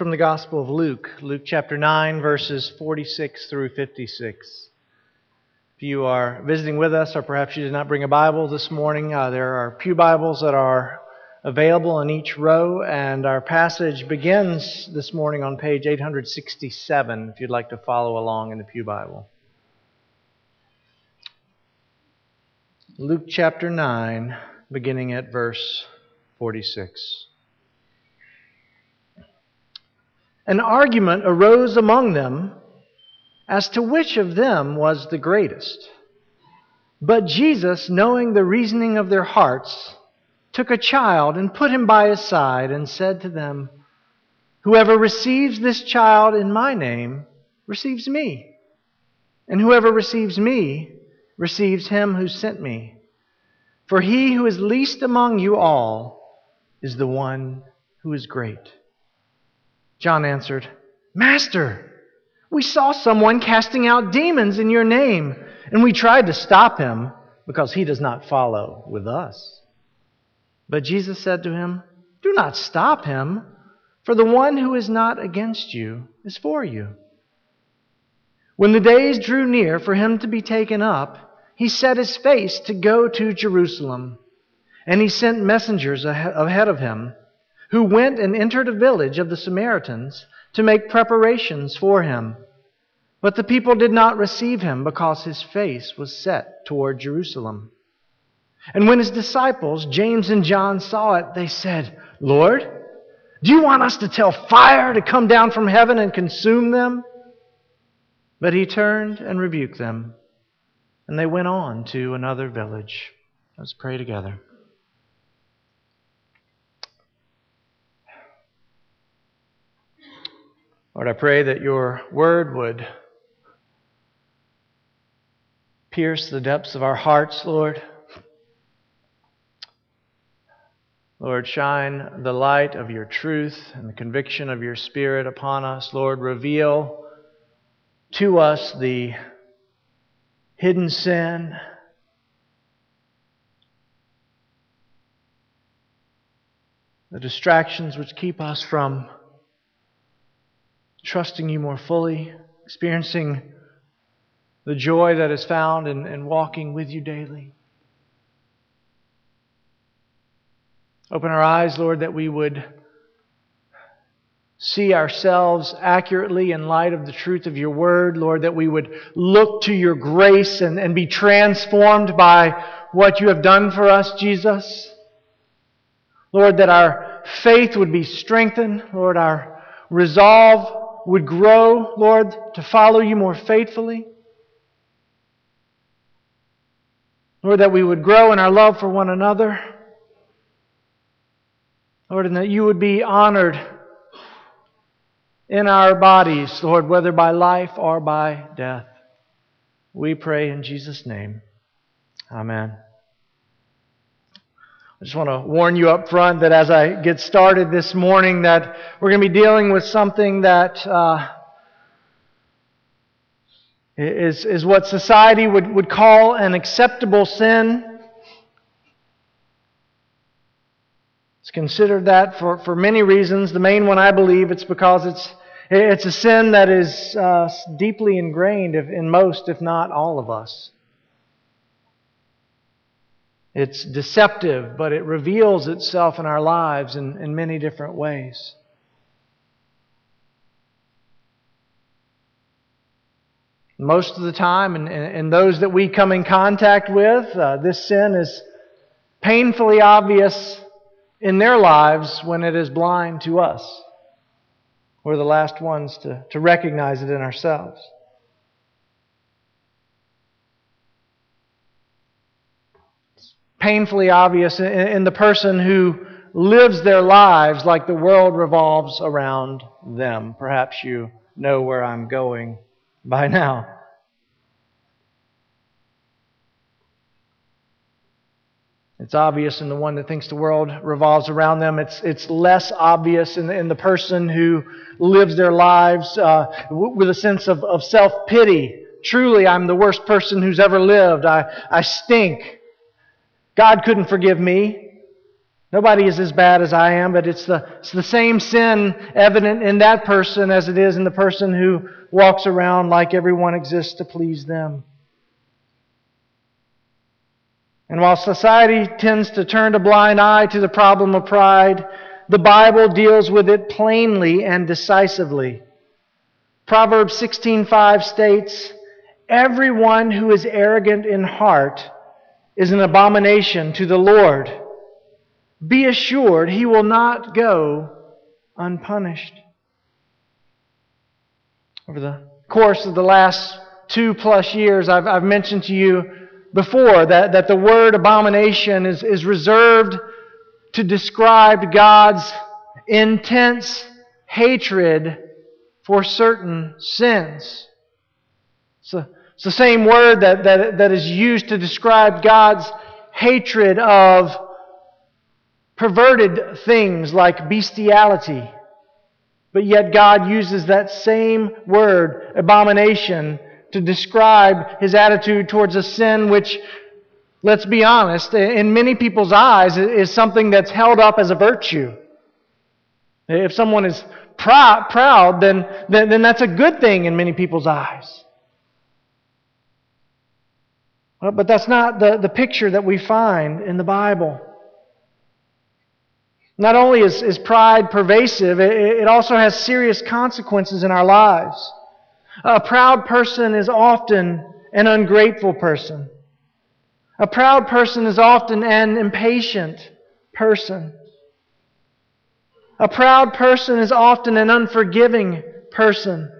from the Gospel of Luke, Luke chapter 9, verses 46 through 56. If you are visiting with us, or perhaps you did not bring a Bible this morning, uh, there are Pew Bibles that are available in each row, and our passage begins this morning on page 867 if you'd like to follow along in the Pew Bible. Luke chapter 9, beginning at verse 46. An argument arose among them as to which of them was the greatest. But Jesus, knowing the reasoning of their hearts, took a child and put him by his side and said to them, Whoever receives this child in my name receives me, and whoever receives me receives him who sent me. For he who is least among you all is the one who is great. John answered, Master, we saw someone casting out demons in your name, and we tried to stop him because he does not follow with us. But Jesus said to him, Do not stop him, for the one who is not against you is for you. When the days drew near for him to be taken up, he set his face to go to Jerusalem, and he sent messengers ahead of him who went and entered a village of the Samaritans to make preparations for him. But the people did not receive him because his face was set toward Jerusalem. And when his disciples, James and John, saw it, they said, Lord, do you want us to tell fire to come down from heaven and consume them? But he turned and rebuked them, and they went on to another village. Let's pray together. Lord, I pray that your word would pierce the depths of our hearts, Lord. Lord, shine the light of your truth and the conviction of your spirit upon us. Lord, reveal to us the hidden sin. The distractions which keep us from trusting you more fully, experiencing the joy that is found in, in walking with you daily. Open our eyes, Lord, that we would see ourselves accurately in light of the truth of your word, Lord, that we would look to your grace and, and be transformed by what you have done for us, Jesus. Lord, that our faith would be strengthened, Lord, our resolve would grow, Lord, to follow you more faithfully. Lord, that we would grow in our love for one another. Lord, and that you would be honored in our bodies, Lord, whether by life or by death. We pray in Jesus' name. Amen. I just want to warn you up front that as I get started this morning, that we're going to be dealing with something that uh, is is what society would, would call an acceptable sin. It's considered that for, for many reasons. The main one, I believe, it's because it's it's a sin that is uh, deeply ingrained in most, if not all of us. It's deceptive, but it reveals itself in our lives in, in many different ways. Most of the time, and, those that we come in contact with, uh, this sin is painfully obvious in their lives when it is blind to us. We're the last ones to, to recognize it in ourselves. Painfully obvious in the person who lives their lives like the world revolves around them. Perhaps you know where I'm going by now. It's obvious in the one that thinks the world revolves around them. It's, it's less obvious in the, in the person who lives their lives uh, with a sense of, of self pity. Truly, I'm the worst person who's ever lived. I, I stink. God couldn't forgive me. Nobody is as bad as I am, but it's the, it's the same sin evident in that person as it is in the person who walks around like everyone exists to please them. And while society tends to turn a blind eye to the problem of pride, the Bible deals with it plainly and decisively. Proverbs 16:5 states, "Everyone who is arrogant in heart is an abomination to the Lord." be assured he will not go unpunished. Over the course of the last two plus years, I've, I've mentioned to you before that, that the word abomination is, is reserved to describe God's intense hatred for certain sins. So, it's the same word that, that, that is used to describe God's hatred of perverted things like bestiality. But yet God uses that same word, abomination, to describe his attitude towards a sin which, let's be honest, in many people's eyes is something that's held up as a virtue. If someone is proud, proud then, then, then that's a good thing in many people's eyes. But that's not the, the picture that we find in the Bible. Not only is, is pride pervasive, it, it also has serious consequences in our lives. A proud person is often an ungrateful person. A proud person is often an impatient person. A proud person is often an unforgiving person.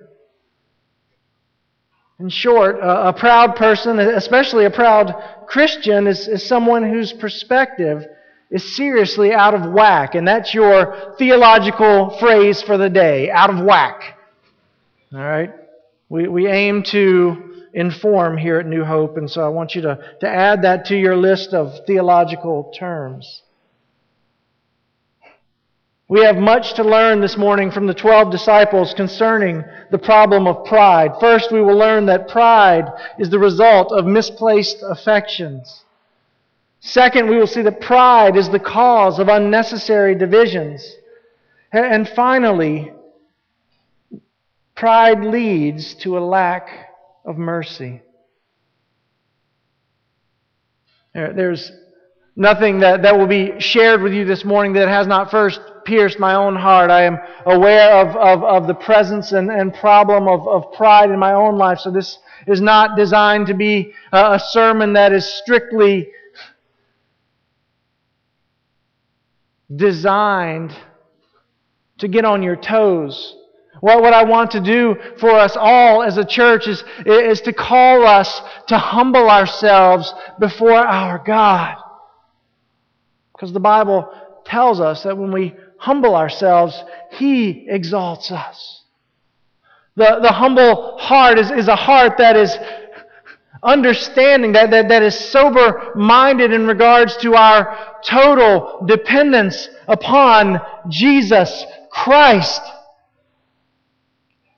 In short, a, a proud person, especially a proud Christian, is, is someone whose perspective is seriously out of whack. And that's your theological phrase for the day out of whack. All right? We, we aim to inform here at New Hope, and so I want you to, to add that to your list of theological terms. We have much to learn this morning from the 12 disciples concerning the problem of pride. First, we will learn that pride is the result of misplaced affections. Second, we will see that pride is the cause of unnecessary divisions. And finally, pride leads to a lack of mercy. There's nothing that, that will be shared with you this morning that has not first pierced my own heart. I am aware of, of, of the presence and, and problem of, of pride in my own life. So this is not designed to be a, a sermon that is strictly designed to get on your toes. What, what I want to do for us all as a church is, is to call us to humble ourselves before our God. Because the Bible tells us that when we humble ourselves, He exalts us. The, the humble heart is, is a heart that is understanding that, that, that is sober minded in regards to our total dependence upon Jesus Christ.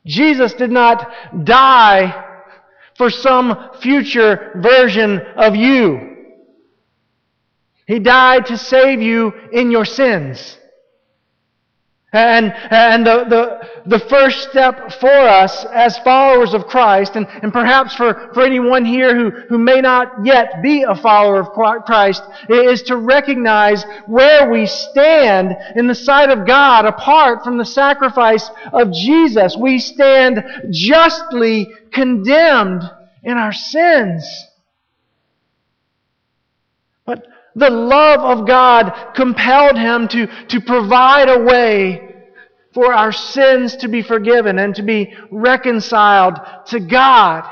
Jesus did not die for some future version of you. He died to save you in your sins. And, and the, the, the first step for us as followers of Christ, and, and perhaps for, for anyone here who, who may not yet be a follower of Christ, is to recognize where we stand in the sight of God apart from the sacrifice of Jesus. We stand justly condemned in our sins. But the love of God compelled him to, to provide a way for our sins to be forgiven and to be reconciled to God.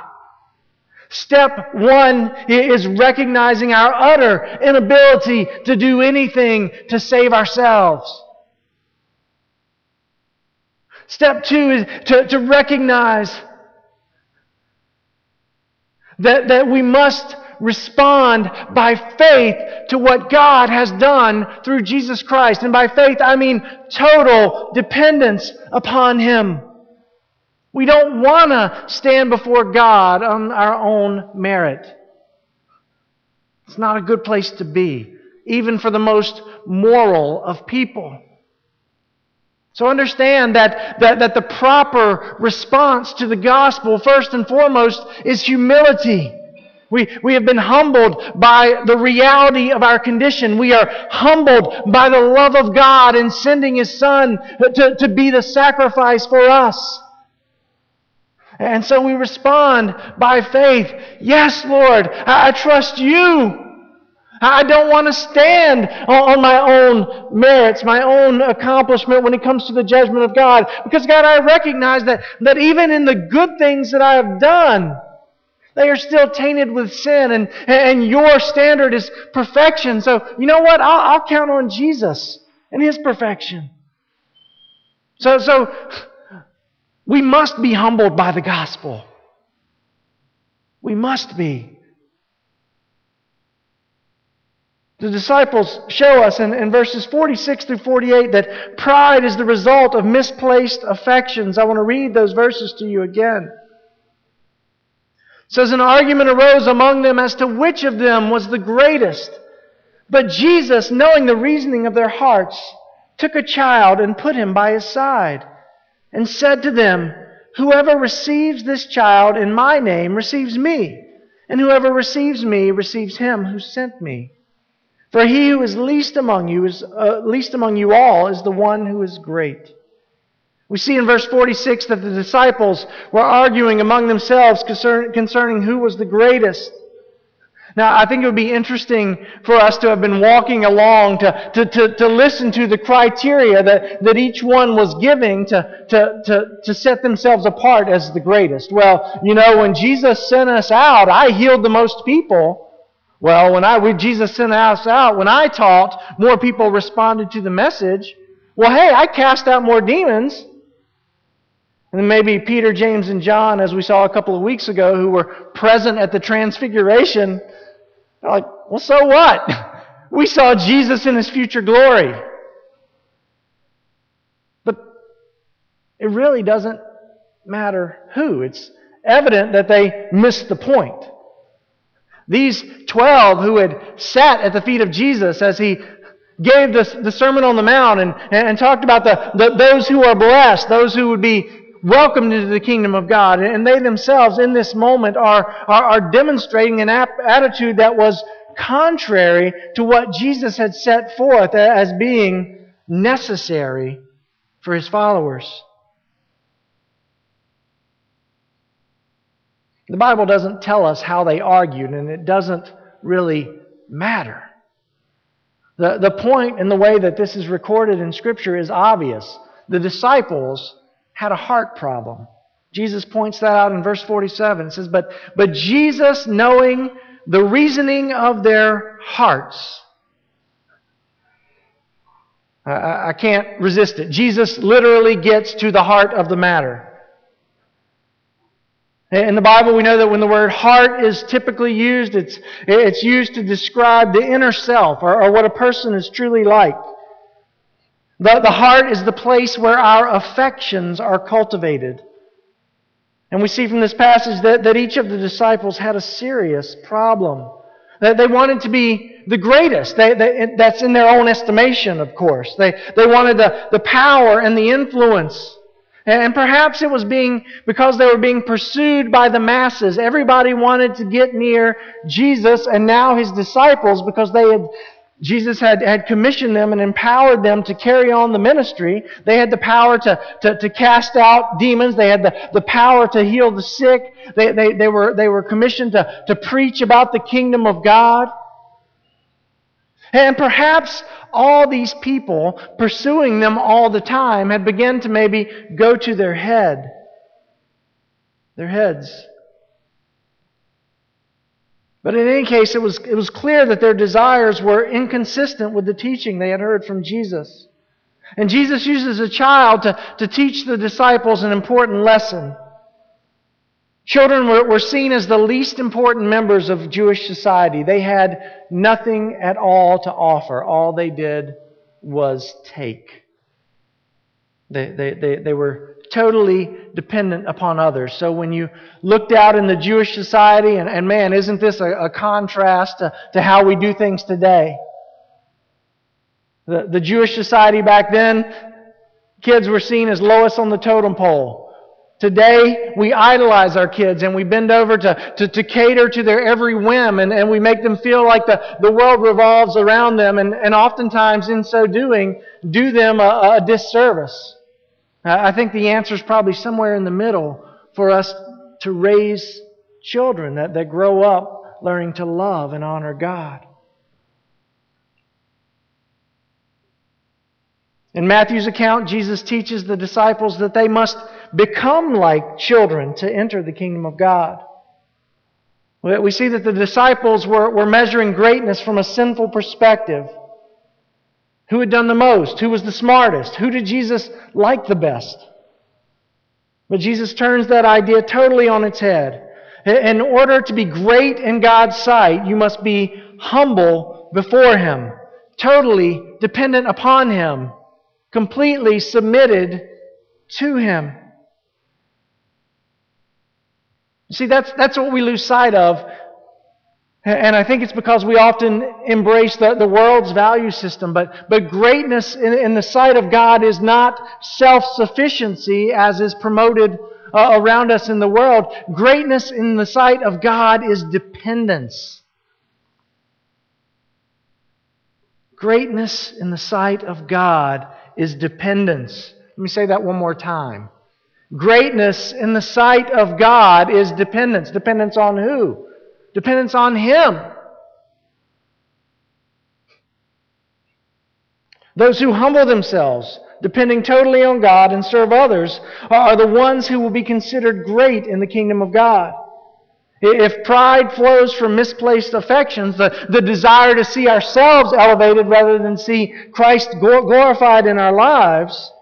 Step one is recognizing our utter inability to do anything to save ourselves. Step two is to, to recognize that, that we must respond by faith to what God has done through Jesus Christ. And by faith, I mean total dependence upon Him. We don't want to stand before God on our own merit. It's not a good place to be. even for the most moral of people. So understand that, that, that the proper response to the gospel, first and foremost, is humility. We, we have been humbled by the reality of our condition. We are humbled by the love of God in sending His Son to, to be the sacrifice for us. And so we respond by faith. Yes, Lord, I, I trust you. I don't want to stand on my own merits, my own accomplishment when it comes to the judgment of God. Because, God, I recognize that, that even in the good things that I have done, they are still tainted with sin, and, and your standard is perfection. So, you know what? I'll, I'll count on Jesus and His perfection. So, so, we must be humbled by the gospel. We must be. The disciples show us in, in, verses 46 through 48 that pride is the result of misplaced affections. I want to read those verses to you again. Says, An argument arose among them as to which of them was the greatest. But Jesus, knowing the reasoning of their hearts, took a child and put him by his side, and said to them, Whoever receives this child in my name receives me, and whoever receives me receives him who sent me. For he who is least among you is uh, least among you all is the one who is great. We see in verse 46 that the disciples were arguing among themselves concern, concerning who was the greatest. Now, I think it would be interesting for us to have been walking along to, to, to, to listen to the criteria that, that each one was giving to, to, to, to set themselves apart as the greatest. Well, you know, when Jesus sent us out, I healed the most people. Well, when I when Jesus sent us out, when I taught, more people responded to the message. Well, hey, I cast out more demons. And maybe Peter, James, and John, as we saw a couple of weeks ago, who were present at the transfiguration, are like, well, so what? We saw Jesus in his future glory. But it really doesn't matter who. It's evident that they missed the point. These 12 who had sat at the feet of Jesus as he gave the, the Sermon on the Mount and, and talked about the, the, those who are blessed, those who would be welcomed into the kingdom of God. And they themselves, in this moment, are, are, are demonstrating an ap- attitude that was contrary to what Jesus had set forth as being necessary for his followers. The Bible doesn't tell us how they argued, and it doesn't really matter. The, the point in the way that this is recorded in Scripture is obvious. The disciples had a heart problem. Jesus points that out in verse 47. It says, But, but Jesus, knowing the reasoning of their hearts, I, I can't resist it. Jesus literally gets to the heart of the matter. In the Bible, we know that when the word heart is typically used, it's, it's used to describe the inner self or, or what a person is truly like. The, the heart is the place where our affections are cultivated. And we see from this passage that, that each of the disciples had a serious problem. That they wanted to be the greatest. They, they, that's in their own estimation, of course. They, they wanted the, the power and the influence. And perhaps it was being because they were being pursued by the masses. Everybody wanted to get near Jesus and now his disciples because they had Jesus had, had commissioned them and empowered them to carry on the ministry. They had the power to, to, to cast out demons. They had the, the power to heal the sick. They, they, they, were, they were commissioned to, to preach about the kingdom of God. And perhaps all these people pursuing them all the time had begun to maybe go to their head. Their heads. But in any case, it was, it was clear that their desires were inconsistent with the teaching they had heard from Jesus. And Jesus uses a child to, to teach the disciples an important lesson. Children were, were seen as the least important members of Jewish society. They had nothing at all to offer. All they did was take. They, they, they, they were totally dependent upon others. So when you looked out in the Jewish society, and, and man, isn't this a, a contrast to, to how we do things today? The, the Jewish society back then, kids were seen as lowest on the totem pole. Today, we idolize our kids and we bend over to, to, to cater to their every whim and, and we make them feel like the, the world revolves around them and, and oftentimes, in so doing, do them a, a disservice. I think the answer is probably somewhere in the middle for us to raise children that, that grow up learning to love and honor God. In Matthew's account, Jesus teaches the disciples that they must become like children to enter the kingdom of God. We see that the disciples were, were measuring greatness from a sinful perspective. Who had done the most? Who was the smartest? Who did Jesus like the best? But Jesus turns that idea totally on its head. In order to be great in God's sight, you must be humble before Him, totally dependent upon Him, completely submitted to Him. See, that's, that's what we lose sight of. And I think it's because we often embrace the, the world's value system. But, but greatness in, in the sight of God is not self sufficiency as is promoted uh, around us in the world. Greatness in the sight of God is dependence. Greatness in the sight of God is dependence. Let me say that one more time. Greatness in the sight of God is dependence. Dependence on who? Dependence on Him. Those who humble themselves, depending totally on God and serve others, are the ones who will be considered great in the kingdom of God. If pride flows from misplaced affections, the, the desire to see ourselves elevated rather than see Christ glorified in our lives,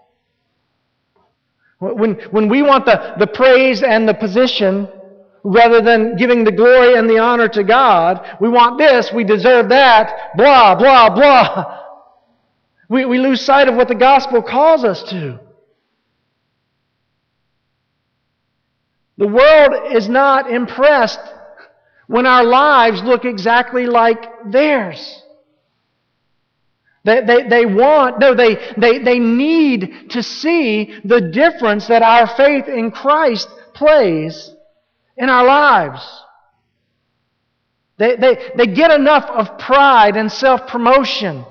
when, when we want the, the praise and the position rather than giving the glory and the honor to God, we want this, we deserve that, blah, blah, blah. We, we lose sight of what the gospel calls us to. The world is not impressed when our lives look exactly like theirs. They, they, they want, no, they, they, they need to see the difference that our faith in Christ plays in our lives. They, they, they get enough of pride and self promotion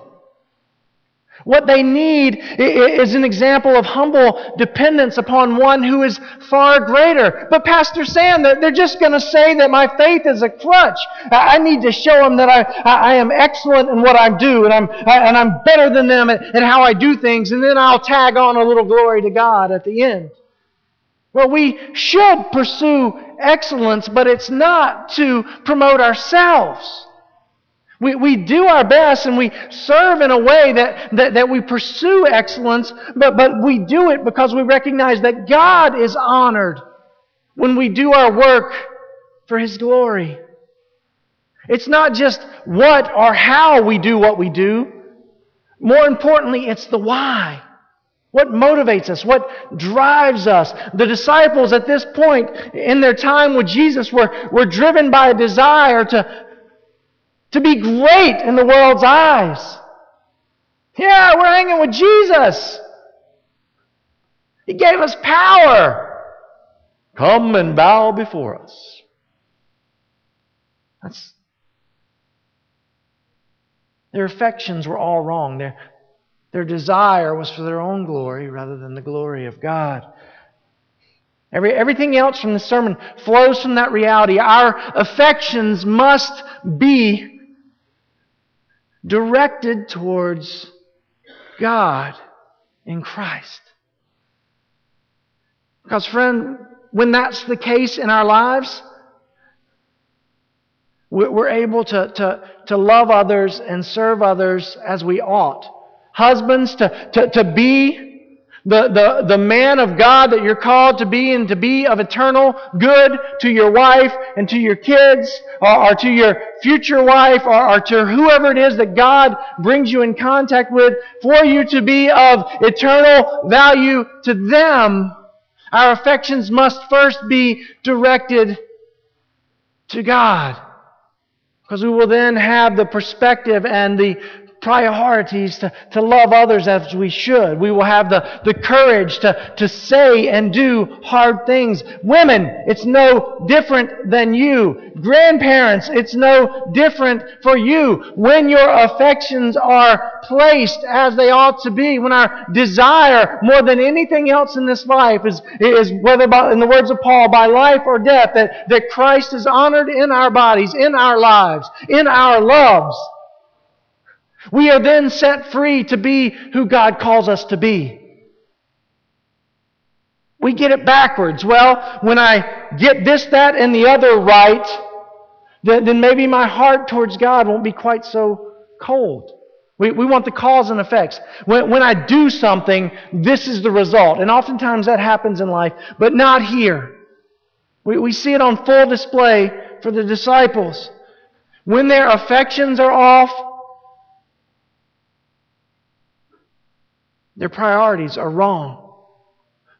what they need is an example of humble dependence upon one who is far greater. But Pastor Sam, they're just going to say that my faith is a crutch. I need to show them that I, I am excellent in what I do and I'm, and I'm better than them at, how I do things. And then I'll tag on a little glory to God at the end. Well, we should pursue excellence, but it's not to promote ourselves. We, we do our best and we serve in a way that, that, that we pursue excellence, but, but we do it because we recognize that God is honored when we do our work for His glory. It's not just what or how we do what we do. More importantly, it's the why. What motivates us? What drives us? The disciples at this point in their time with Jesus were, were driven by a desire to, to be great in the world's eyes. Yeah, we're hanging with Jesus. He gave us power. Come and bow before us. That's their affections were all wrong. Their, their desire was for their own glory rather than the glory of God. Every, everything else from the sermon flows from that reality. Our affections must be directed towards God in Christ. Because, friend, when that's the case in our lives, we're able to, to, to love others and serve others as we ought. Husbands, to, to, to be the, the, the man of God that you're called to be and to be of eternal good to your wife and to your kids or, or to your future wife or, or to whoever it is that God brings you in contact with for you to be of eternal value to them. Our affections must first be directed to God. Because we will then have the perspective and the priorities to, to love others as we should. We will have the, the courage to, to say and do hard things. Women, it's no different than you. Grandparents, it's no different for you. When your affections are placed as they ought to be, when our desire more than anything else in this life is, is whether by, in the words of Paul, by life or death, that, that Christ is honored in our bodies, in our lives, in our loves. We are then set free to be who God calls us to be. We get it backwards. Well, when I get this, that, and the other right, then, maybe my heart towards God won't be quite so cold. We, we want the cause and effects. When, when I do something, this is the result. And oftentimes that happens in life, but not here. We, we see it on full display for the disciples. When their affections are off, Their priorities are wrong.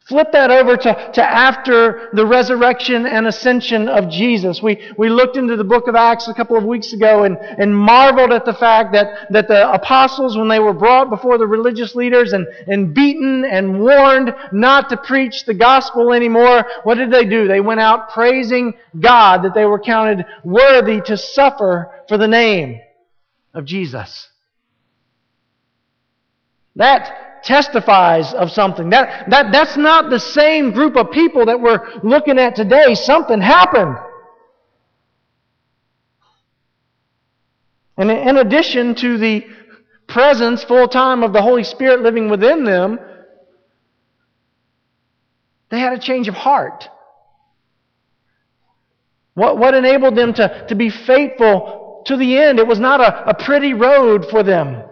Flip that over to, to after the resurrection and ascension of Jesus. We, we looked into the book of Acts a couple of weeks ago and, and marveled at the fact that, that the apostles, when they were brought before the religious leaders and, and beaten and warned not to preach the gospel anymore, what did they do? They went out praising God that they were counted worthy to suffer for the name of Jesus. That testifies of something. That, that, that's not the same group of people that we're looking at today. Something happened. And in addition to the presence full time of the Holy Spirit living within them, they had a change of heart. What, what enabled them to, to be faithful to the end? It was not a, a pretty road for them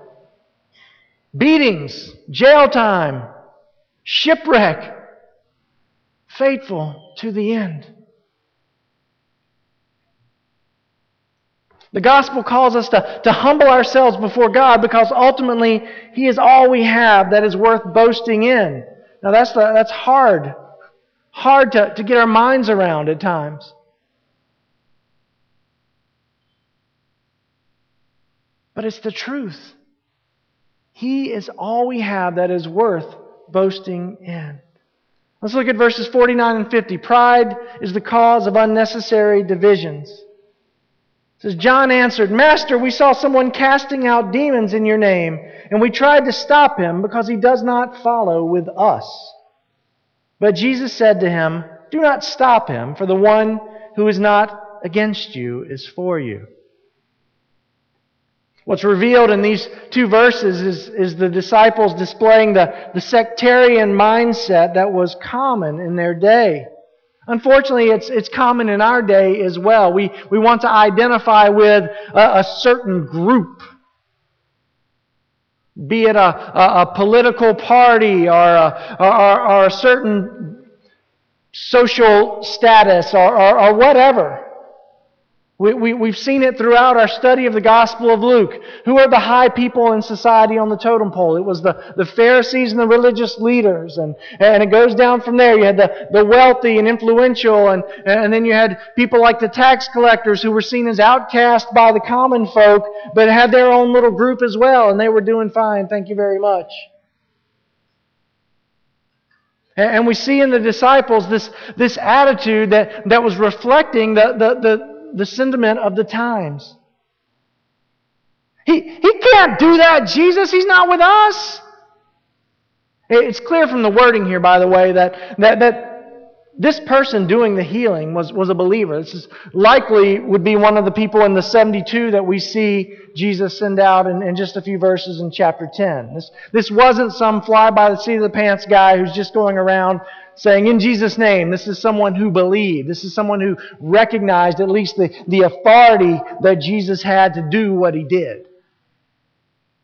beatings, jail time, shipwreck, faithful to the end. The gospel calls us to, to humble ourselves before God because ultimately He is all we have that is worth boasting in. Now that's, that's hard. Hard to, to get our minds around at times. But it's the truth. He is all we have that is worth boasting in. Let's look at verses 49 and 50. Pride is the cause of unnecessary divisions. It says, John answered, Master, we saw someone casting out demons in your name, and we tried to stop him because he does not follow with us. But Jesus said to him, Do not stop him, for the one who is not against you is for you. What's revealed in these two verses is, is the disciples displaying the, the sectarian mindset that was common in their day. Unfortunately, it's, it's common in our day as well. We, we want to identify with a, a certain group, be it a, a, a political party or a, or, or a certain social status or, or, or whatever. We, we, we've seen it throughout our study of the Gospel of Luke. Who are the high people in society on the totem pole? It was the, the Pharisees and the religious leaders. And, and it goes down from there. You had the, the wealthy and influential, and, and then you had people like the tax collectors who were seen as outcast by the common folk, but had their own little group as well, and they were doing fine. Thank you very much. And we see in the disciples this, this attitude that, that was reflecting the, the, the the sentiment of the times. He, he can't do that, Jesus. He's not with us. It's clear from the wording here, by the way, that, that, that this person doing the healing was, was a believer. This is likely would be one of the people in the 72 that we see Jesus send out in, in just a few verses in chapter 10. This, this wasn't some fly by the seat of the pants guy who's just going around saying, In Jesus' name, this is someone who believed. This is someone who recognized at least the, the authority that Jesus had to do what he did.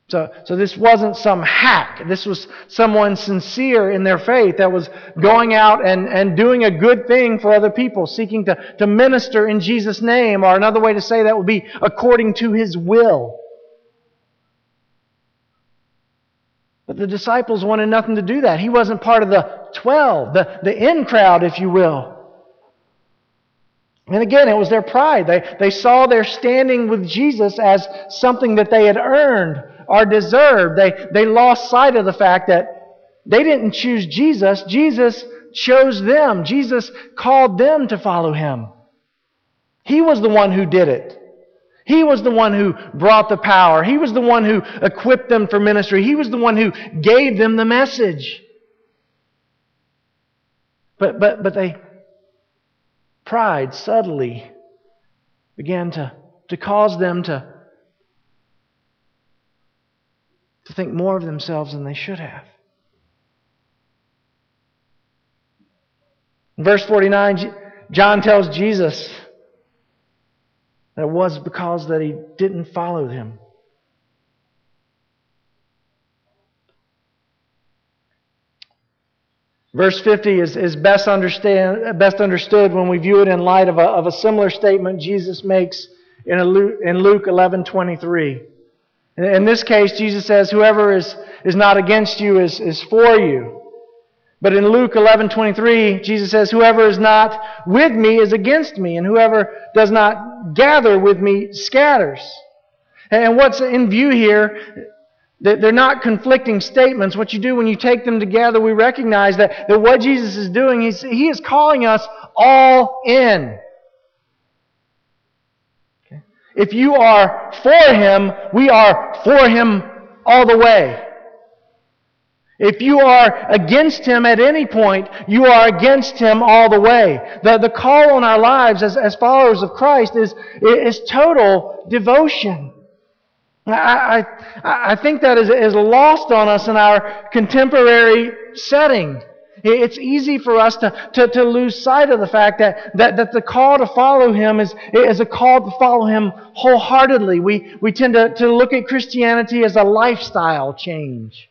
So, so this wasn't some hack. This was someone sincere in their faith that was going out and, and doing a good thing for other people, seeking to, to minister in Jesus' name, or another way to say that would be according to his will. But the disciples wanted nothing to do that. He wasn't part of the 12, the, the in crowd, if you will. And again, it was their pride. They, they saw their standing with Jesus as something that they had earned or deserved. They, they lost sight of the fact that they didn't choose Jesus. Jesus chose them. Jesus called them to follow him. He was the one who did it. He was the one who brought the power. He was the one who equipped them for ministry. He was the one who gave them the message. But, but, but they, pride subtly began to, to cause them to, to think more of themselves than they should have. In verse 49, John tells Jesus that it was because that he didn't follow him. Verse 50 is, is best, understand, best understood when we view it in light of a, of a similar statement Jesus makes in, Luke, in Luke 11 23. In this case, Jesus says, Whoever is, is not against you is, is for you. But in Luke 11:23, Jesus says, "Whoever is not with me is against me, and whoever does not gather with me scatters." And what's in view here, they're not conflicting statements. What you do when you take them together, we recognize that, that what Jesus is doing, he's, he is calling us all in. Okay? If you are for him, we are for him all the way. If you are against Him at any point, you are against Him all the way. The, the call on our lives as, as followers of Christ is, is total devotion. I, I, I think that is, is lost on us in our contemporary setting. It's easy for us to, to, to lose sight of the fact that, that, that the call to follow Him is, is a call to follow Him wholeheartedly. We, we tend to, to look at Christianity as a lifestyle change.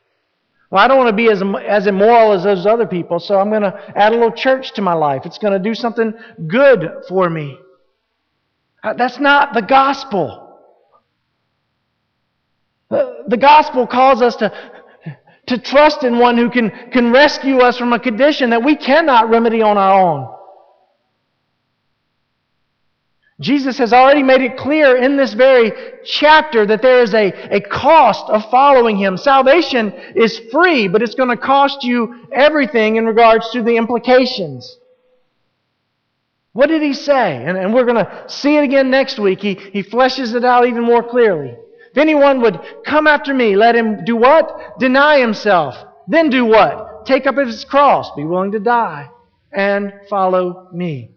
Well, I don't want to be as, as immoral as those other people, so I'm going to add a little church to my life. It's going to do something good for me. Uh, that's not the gospel. The, gospel calls us to, to trust in one who can, can rescue us from a condition that we cannot remedy on our own. Jesus has already made it clear in this very chapter that there is a, a cost of following Him. Salvation is free, but it's going to cost you everything in regards to the implications. What did He say? And, and we're going to see it again next week. He, he fleshes it out even more clearly. If anyone would come after me, let him do what? Deny himself. Then do what? Take up his cross, be willing to die, and follow me.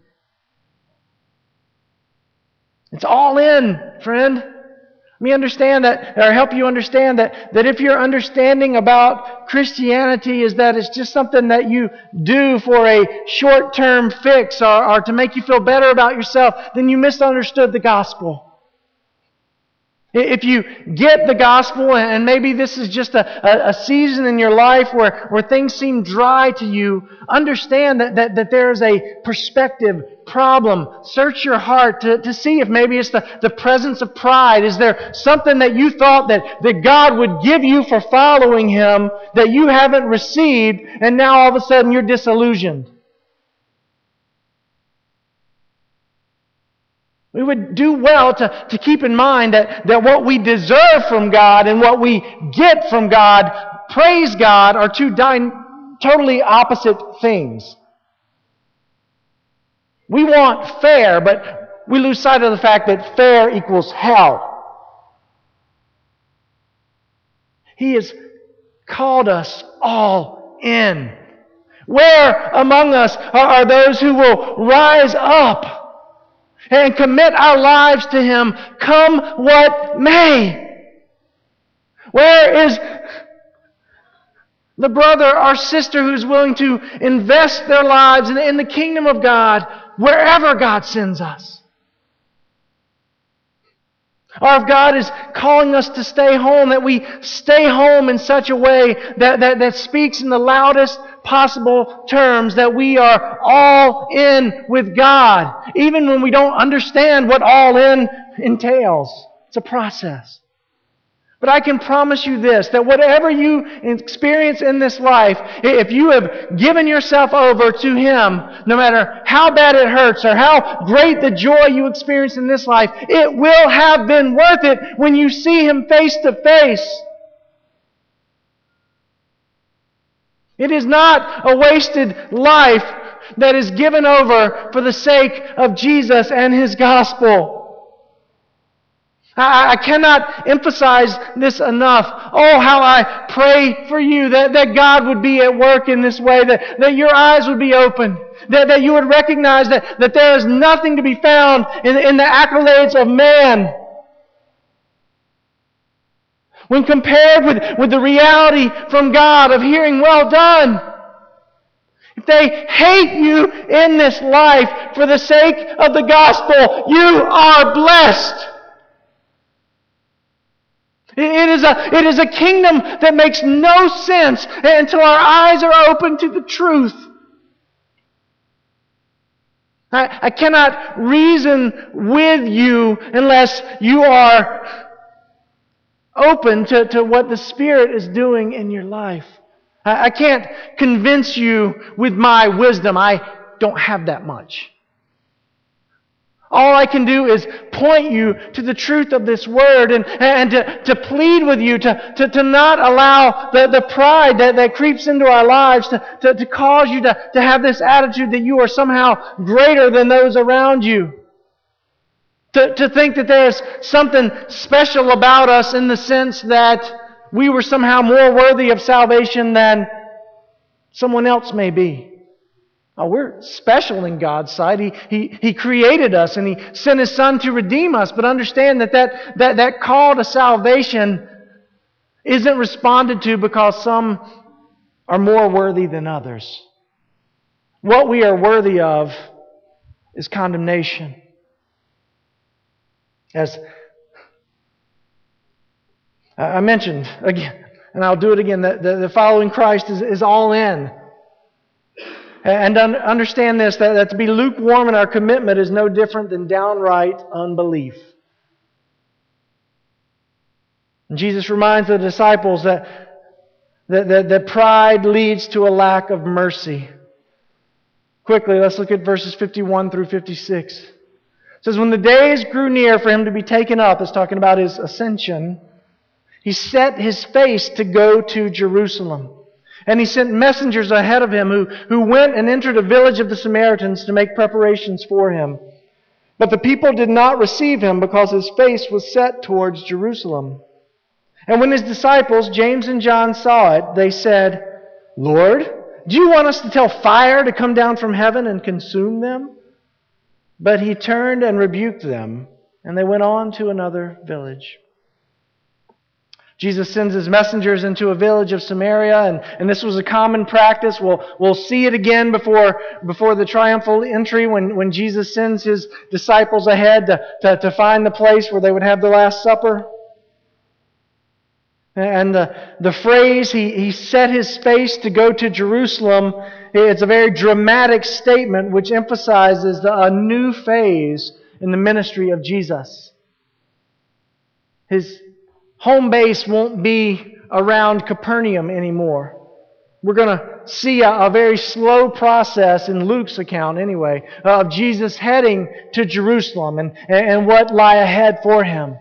It's all in, friend. Let me understand that, or help you understand that, that if your understanding about Christianity is that it's just something that you do for a short term fix or, or to make you feel better about yourself, then you misunderstood the gospel. If you get the gospel, and maybe this is just a, a, season in your life where, where things seem dry to you, understand that, that, that there is a perspective problem. Search your heart to, to see if maybe it's the, the presence of pride. Is there something that you thought that, that God would give you for following Him that you haven't received, and now all of a sudden you're disillusioned? We would do well to, to keep in mind that, that what we deserve from God and what we get from God, praise God, are two di- totally opposite things. We want fair, but we lose sight of the fact that fair equals hell. He has called us all in. Where among us are those who will rise up? And commit our lives to Him, come what may. Where is the brother or sister who's willing to invest their lives in, the kingdom of God wherever God sends us? Or if God is calling us to stay home, that we stay home in such a way that, that, that speaks in the loudest possible terms that we are all in with God, even when we don't understand what all in entails. It's a process. But I can promise you this that whatever you experience in this life, if you have given yourself over to Him, no matter how bad it hurts or how great the joy you experience in this life, it will have been worth it when you see Him face to face. It is not a wasted life that is given over for the sake of Jesus and His gospel. I, cannot emphasize this enough. Oh, how I pray for you that, that God would be at work in this way, that, that your eyes would be open, that, that you would recognize that, that there is nothing to be found in, in the accolades of man. When compared with, with the reality from God of hearing, well done. If they hate you in this life for the sake of the gospel, you are blessed. It is, a, it is a kingdom that makes no sense until our eyes are open to the truth. I, I cannot reason with you unless you are open to, to what the Spirit is doing in your life. I, I can't convince you with my wisdom. I don't have that much. All I can do is point you to the truth of this word and, and to, to plead with you to, to, to not allow the, the pride that, that creeps into our lives to, to, to cause you to, to have this attitude that you are somehow greater than those around you. To, to think that there's something special about us in the sense that we were somehow more worthy of salvation than someone else may be. Oh, we're special in God's sight. He, he, he created us and He sent His Son to redeem us. But understand that that, that that call to salvation isn't responded to because some are more worthy than others. What we are worthy of is condemnation. As I mentioned again, and I'll do it again, that the, the following Christ is, is all in. And understand this that, that to be lukewarm in our commitment is no different than downright unbelief. And Jesus reminds the disciples that, that, that, that pride leads to a lack of mercy. Quickly, let's look at verses 51 through 56. It says, When the days grew near for him to be taken up, it's talking about his ascension, he set his face to go to Jerusalem. And he sent messengers ahead of him who, who went and entered a village of the Samaritans to make preparations for him. But the people did not receive him because his face was set towards Jerusalem. And when his disciples, James and John, saw it, they said, Lord, do you want us to tell fire to come down from heaven and consume them? But he turned and rebuked them, and they went on to another village. Jesus sends his messengers into a village of Samaria, and, and this was a common practice. We'll, we'll see it again before, before the triumphal entry when, when Jesus sends his disciples ahead to, to, to find the place where they would have the Last Supper. And the, the phrase, he, he set his face to go to Jerusalem, it's a very dramatic statement which emphasizes the, a new phase in the ministry of Jesus. His, home base won't be around Capernaum anymore. We're going to see a, a, very slow process in Luke's account, anyway, uh, of Jesus heading to Jerusalem and, and what lie ahead for him.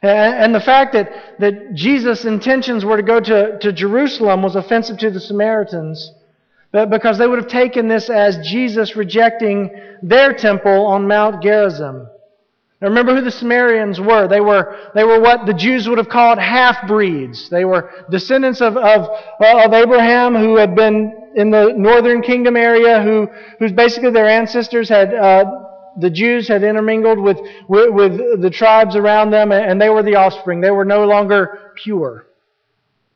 And the fact that, that Jesus' intentions were to go to, to Jerusalem was offensive to the Samaritans because they would have taken this as Jesus rejecting their temple on Mount Gerizim. Now remember who the Samaritans were. They were, they were what the Jews would have called half-breeds. They were descendants of, of, of Abraham who had been in the northern kingdom area, who, whose basically their ancestors had, uh, the Jews had intermingled with, with, with the tribes around them, and they were the offspring. They were no longer pure.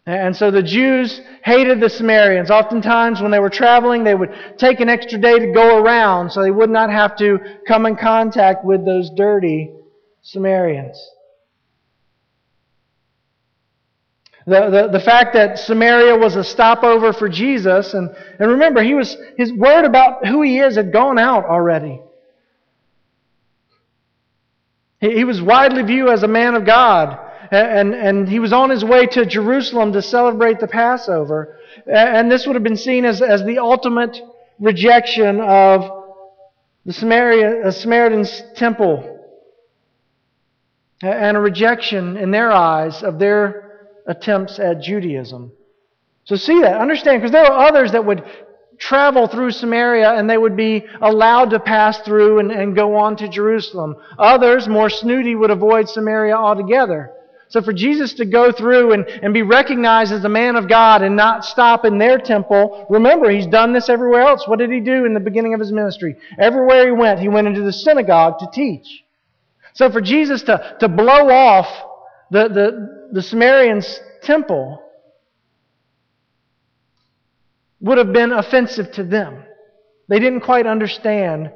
And so the Jews hated the Samaritans. Oftentimes, when they were traveling, they would take an extra day to go around so they would not have to come in contact with those dirty Samaritans. The, the, the fact that Samaria was a stopover for Jesus, and, and remember, he was, his word about who he is had gone out already. He, he was widely viewed as a man of God. And, and he was on his way to Jerusalem to celebrate the Passover. And this would have been seen as, as the ultimate rejection of the Samaria, Samaritan's temple and a rejection in their eyes of their attempts at Judaism. So see that, understand, because there are others that would travel through Samaria and they would be allowed to pass through and, and go on to Jerusalem. Others, more snooty, would avoid Samaria altogether. So for Jesus to go through and, and be recognized as the man of God and not stop in their temple, remember, he's done this everywhere else. What did he do in the beginning of his ministry? Everywhere he went, he went into the synagogue to teach. So for Jesus to, to blow off the, the, the Samaritan's temple would have been offensive to them. They didn't quite understand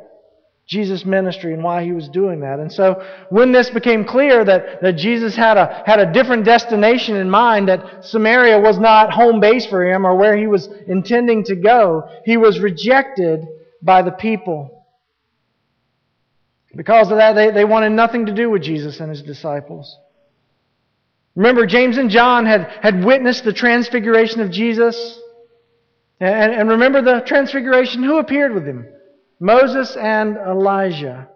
Jesus' ministry and why he was doing that. And so when this became clear that, that Jesus had a, had a different destination in mind, that Samaria was not home base for him or where he was intending to go, he was rejected by the people. Because of that, they, they wanted nothing to do with Jesus and his disciples. Remember, James and John had, had witnessed the transfiguration of Jesus. And, and remember the transfiguration? Who appeared with him? Moses and Elijah.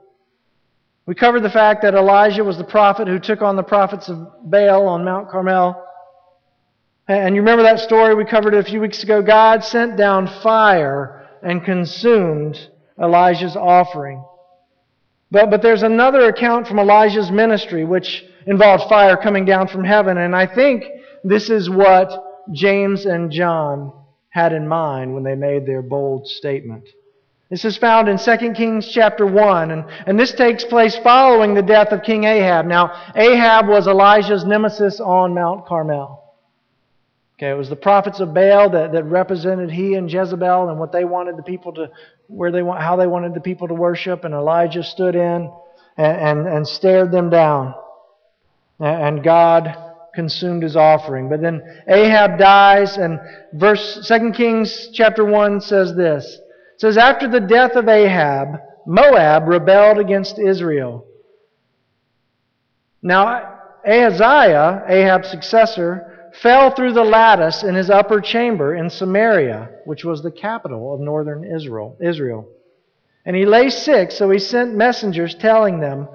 We covered the fact that Elijah was the prophet who took on the prophets of Baal on Mount Carmel. And you remember that story? We covered it a few weeks ago. God sent down fire and consumed Elijah's offering. But, but there's another account from Elijah's ministry which involved fire coming down from heaven. And I think this is what James and John had in mind when they made their bold statement. This is found in 2 Kings chapter 1, and, and this takes place following the death of King Ahab. Now, Ahab was Elijah's nemesis on Mount Carmel. Okay, it was the prophets of Baal that, that represented he and Jezebel and what they wanted the people to, where they want, how they wanted the people to worship, and Elijah stood in and, and, and stared them down. And God consumed his offering. But then Ahab dies, and verse 2 Kings chapter 1 says this. It says, After the death of Ahab, Moab rebelled against Israel. Now, Ahaziah, Ahab's successor, fell through the lattice in his upper chamber in Samaria, which was the capital of northern Israel. Israel. And he lay sick, so he sent messengers telling them,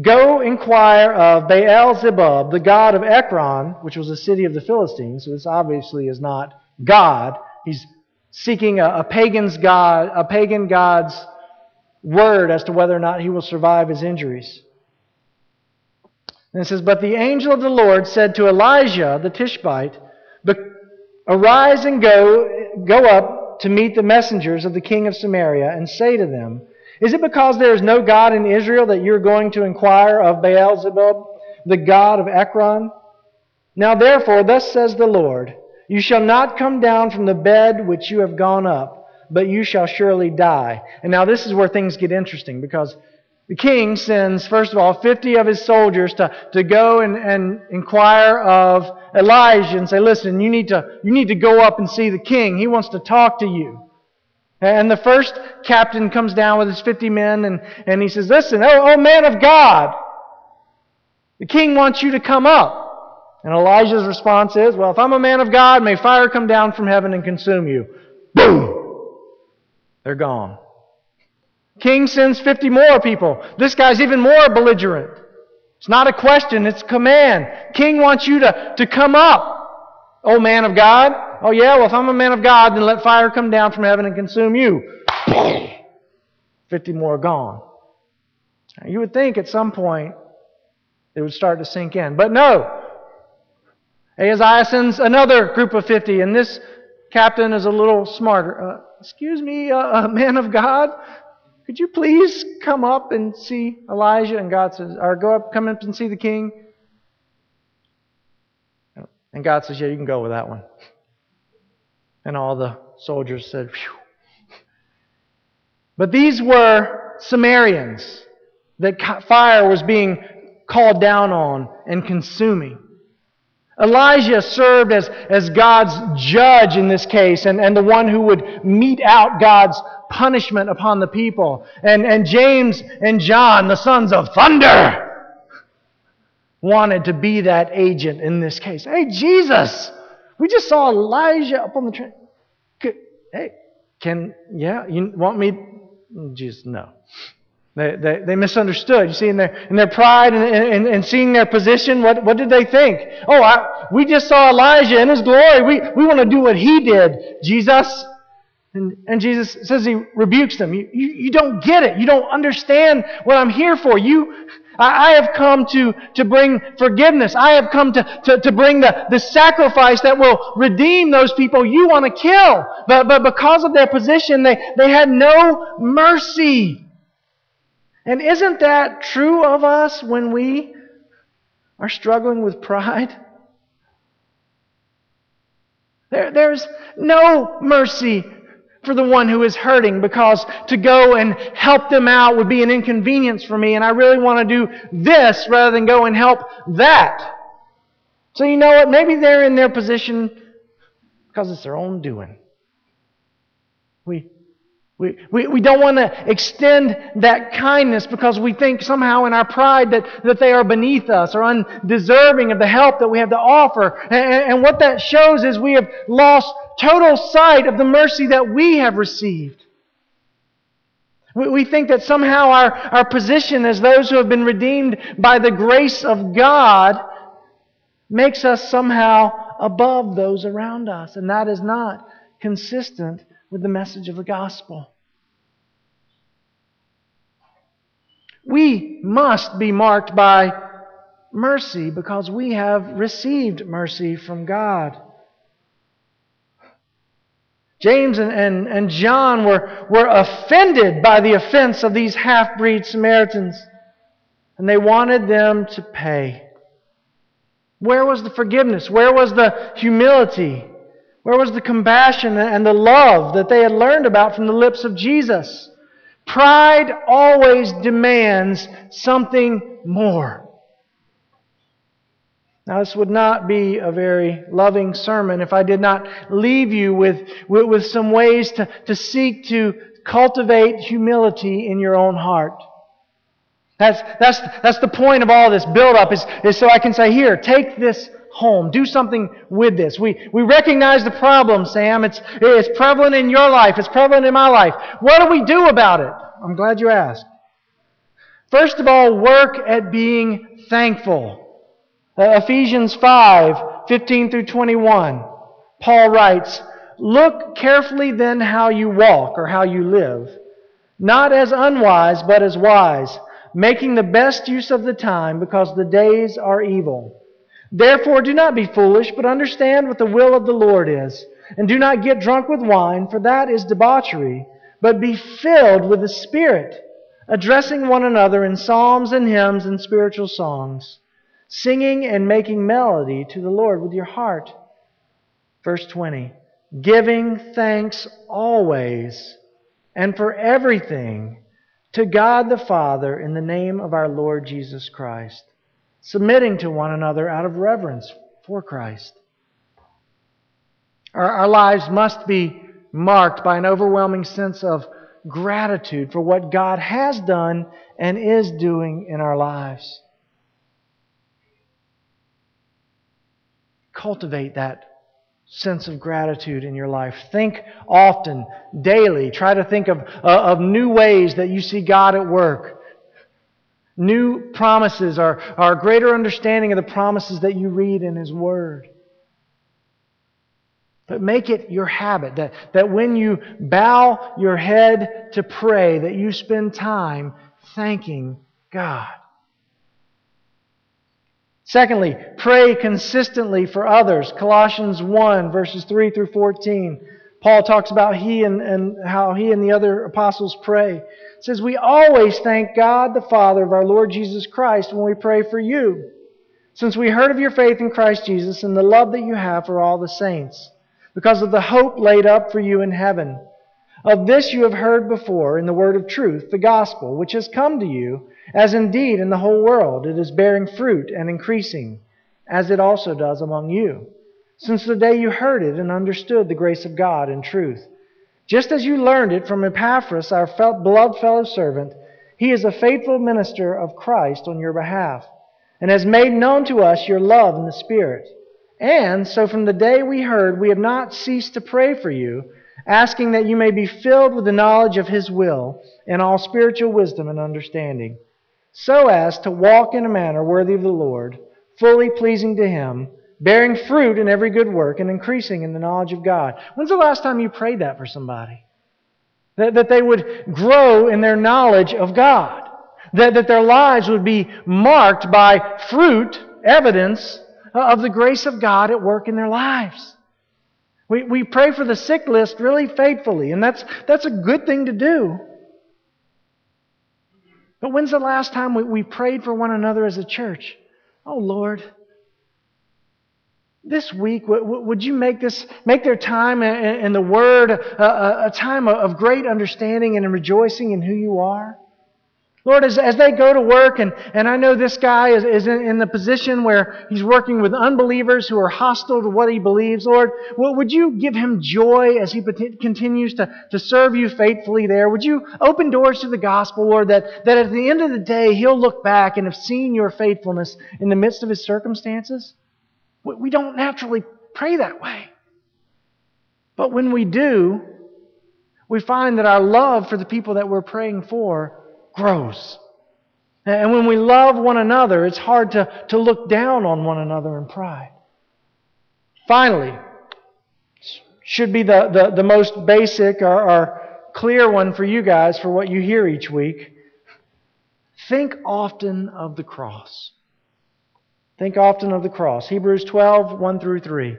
Go inquire of Baal Zebub, the god of Ekron, which was a city of the Philistines. So this obviously is not God. He's seeking a, a pagan's god, a pagan god's word as to whether or not he will survive his injuries. And it says, But the angel of the Lord said to Elijah the Tishbite, Arise and go, go up to meet the messengers of the king of Samaria, and say to them, Is it because there is no God in Israel that you're going to inquire of Baal-zebub, the god of Ekron? Now therefore, thus says the Lord, you shall not come down from the bed which you have gone up, but you shall surely die. And now this is where things get interesting because the king sends, first of all, 50 of his soldiers to, to go and, and inquire of Elijah and say, listen, you need, to, you need to go up and see the king. He wants to talk to you. And the first captain comes down with his 50 men and, and he says, listen, oh, oh man of God, the king wants you to come up. And Elijah's response is, Well, if I'm a man of God, may fire come down from heaven and consume you. Boom! They're gone. King sends 50 more people. This guy's even more belligerent. It's not a question, it's a command. King wants you to, to come up. Oh, man of God. Oh, yeah, well, if I'm a man of God, then let fire come down from heaven and consume you. 50 more gone. You would think at some point it would start to sink in. But no, Ahaziah sends another group of 50, and this captain is a little smarter. Uh, excuse me, uh, uh, man of God, could you please come up and see Elijah? And God says, or go up, come up and see the king. And God says, yeah, you can go with that one. And all the soldiers said, Phew. But these were Samaritans that fire was being called down on and consuming. Elijah served as, as God's judge in this case and, and the one who would mete out God's punishment upon the people. And, and James and John, the sons of thunder, wanted to be that agent in this case. Hey, Jesus, we just saw Elijah up on the train. Hey, can, yeah, you want me? Mm, Jesus, no. They, they, they, misunderstood. You see, in their, in their pride and, and, and seeing their position, what, what did they think? Oh, I, we just saw Elijah in his glory. We, we want to do what he did, Jesus. And, and Jesus says he rebukes them. You, you, you don't get it. You don't understand what I'm here for. You, I, I have come to, to bring forgiveness. I have come to, to, to bring the, the sacrifice that will redeem those people you want to kill. But, but because of their position, they, they had no mercy. And isn't that true of us when we are struggling with pride? There, there's no mercy for the one who is hurting because to go and help them out would be an inconvenience for me, and I really want to do this rather than go and help that. So, you know what? Maybe they're in their position because it's their own doing. We, we, we, we don't want to extend that kindness because we think somehow in our pride that, that they are beneath us or undeserving of the help that we have to offer. And, and what that shows is we have lost total sight of the mercy that we have received. We think that somehow our, our position as those who have been redeemed by the grace of God makes us somehow above those around us. And that is not consistent with the message of the gospel. We must be marked by mercy because we have received mercy from God. James and, and, and John were, were offended by the offense of these half breed Samaritans, and they wanted them to pay. Where was the forgiveness? Where was the humility? Where was the compassion and the love that they had learned about from the lips of Jesus? Pride always demands something more. Now, this would not be a very loving sermon if I did not leave you with, with, with, some ways to, to seek to cultivate humility in your own heart. That's, that's, that's the point of all this buildup is, is so I can say, here, take this home. Do something with this. We, we recognize the problem, Sam. It's, it's prevalent in your life. It's prevalent in my life. What do we do about it? I'm glad you asked. First of all, work at being thankful. Uh, Ephesians 5 15 through 21. Paul writes, Look carefully then how you walk or how you live, not as unwise, but as wise, making the best use of the time because the days are evil. Therefore, do not be foolish, but understand what the will of the Lord is. And do not get drunk with wine, for that is debauchery, but be filled with the Spirit, addressing one another in psalms and hymns and spiritual songs singing and making melody to the Lord with your heart. Verse 20 Giving thanks always and for everything to God the Father in the name of our Lord Jesus Christ, submitting to one another out of reverence for Christ. Our, our lives must be marked by an overwhelming sense of gratitude for what God has done and is doing in our lives. Cultivate that sense of gratitude in your life. Think often, daily. Try to think of, uh, of new ways that you see God at work. New promises or, or greater understanding of the promises that you read in His Word. But make it your habit that, that when you bow your head to pray, that you spend time thanking God. Secondly, pray consistently for others. Colossians 1, verses 3 through 14. Paul talks about he and, and how he and the other apostles pray. It says, We always thank God the Father of our Lord Jesus Christ when we pray for you, since we heard of your faith in Christ Jesus and the love that you have for all the saints, because of the hope laid up for you in heaven. Of this you have heard before in the word of truth, the gospel, which has come to you as indeed in the whole world it is bearing fruit and increasing, as it also does among you, since the day you heard it and understood the grace of God in truth. Just as you learned it from Epaphras, our beloved fellow servant, he is a faithful minister of Christ on your behalf, and has made known to us your love in the Spirit. And so from the day we heard, we have not ceased to pray for you, asking that you may be filled with the knowledge of His will and all spiritual wisdom and understanding, so as to walk in a manner worthy of the Lord, fully pleasing to Him, bearing fruit in every good work, and increasing in the knowledge of God. When's the last time you prayed that for somebody? That, that they would grow in their knowledge of God. That, that their lives would be marked by fruit, evidence uh, of the grace of God at work in their lives. We, we pray for the sick list really faithfully, and that's, that's a good thing to do. But when's the last time we, we prayed for one another as a church? Oh, Lord, this week, would you make this, make their time in the Word a, time of great understanding and rejoicing in who you are? Lord, as, as they go to work, and, and I know this guy is, is in, in the position where he's working with unbelievers who are hostile to what he believes, Lord, would you give him joy as he continues to, to serve you faithfully there? Would you open doors to the gospel, Lord, that, that at the end of the day he'll look back and have seen your faithfulness in the midst of his circumstances? We don't naturally pray that way. But when we do, we find that our love for the people that we're praying for grows. And when we love one another, it's hard to, to look down on one another in pride. Finally, should be the, the, the most basic or, or clear one for you guys for what you hear each week. Think often of the cross. Think often of the cross. Hebrews 12, 1 through 3. It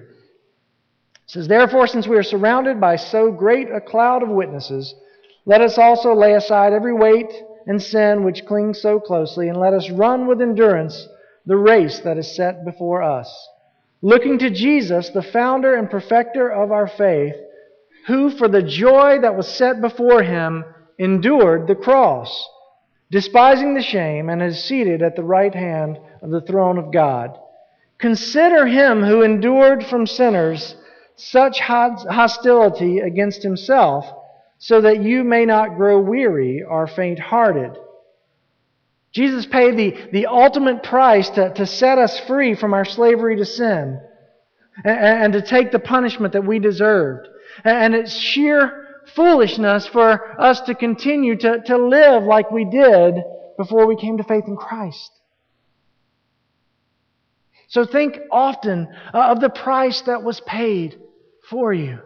says, Therefore, since we are surrounded by so great a cloud of witnesses, let us also lay aside every weight and sin which clings so closely, and let us run with endurance the race that is set before us. Looking to Jesus, the founder and perfecter of our faith, who for the joy that was set before him endured the cross, despising the shame, and is seated at the right hand of the throne of God. Consider him who endured from sinners such hostility against himself so that you may not grow weary or faint hearted. Jesus paid the, the ultimate price to, to set us free from our slavery to sin and, and to take the punishment that we deserved. And it's sheer foolishness for us to continue to, to live like we did before we came to faith in Christ. So think often uh, of the price that was paid for you.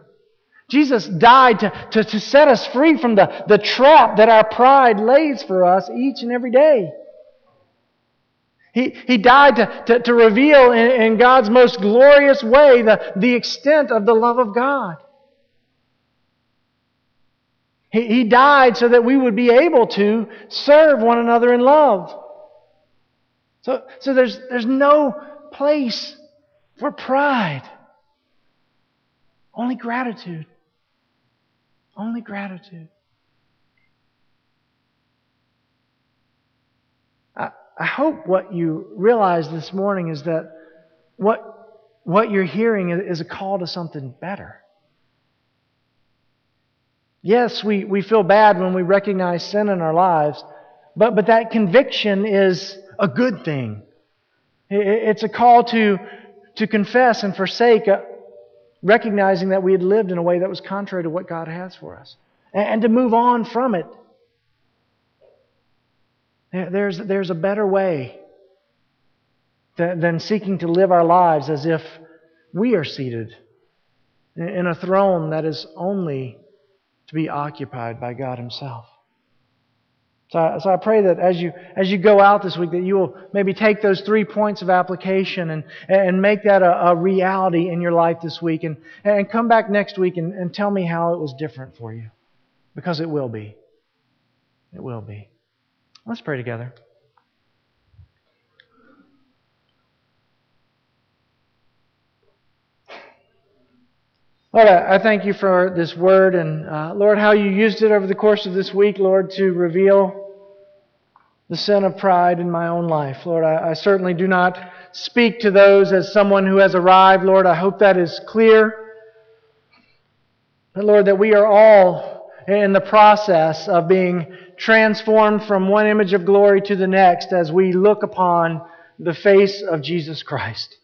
Jesus died to, to, to set us free from the, the trap that our pride lays for us each and every day. He, he died to, to, to reveal in, in God's most glorious way the, the extent of the love of God. He, he died so that we would be able to serve one another in love. So, so there's, there's no place for pride, only gratitude. Only gratitude. I, I hope what you realize this morning is that what, what you're hearing is a call to something better. Yes, we, we feel bad when we recognize sin in our lives, but, but that conviction is a good thing. It's a call to, to confess and forsake uh, recognizing that we had lived in a way that was contrary to what God has for us, and, to move on from it. There's, there's a better way than seeking to live our lives as if we are seated in a throne that is only to be occupied by God Himself. So I, so I pray that as you, as you go out this week, that you will maybe take those three points of application and, and make that a, a reality in your life this week and, and come back next week and, and tell me how it was different for you. Because it will be. It will be. Let's pray together. Lord, I thank you for this word and, uh, Lord, how you used it over the course of this week, Lord, to reveal the sin of pride in my own life. Lord, I, I certainly do not speak to those as someone who has arrived. Lord, I hope that is clear. But Lord, that we are all in the process of being transformed from one image of glory to the next as we look upon the face of Jesus Christ.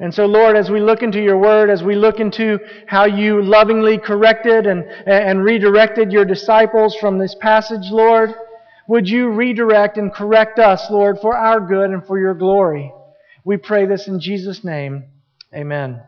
And so, Lord, as we look into your word, as we look into how you lovingly corrected and, and redirected your disciples from this passage, Lord, would you redirect and correct us, Lord, for our good and for your glory? We pray this in Jesus' name. Amen.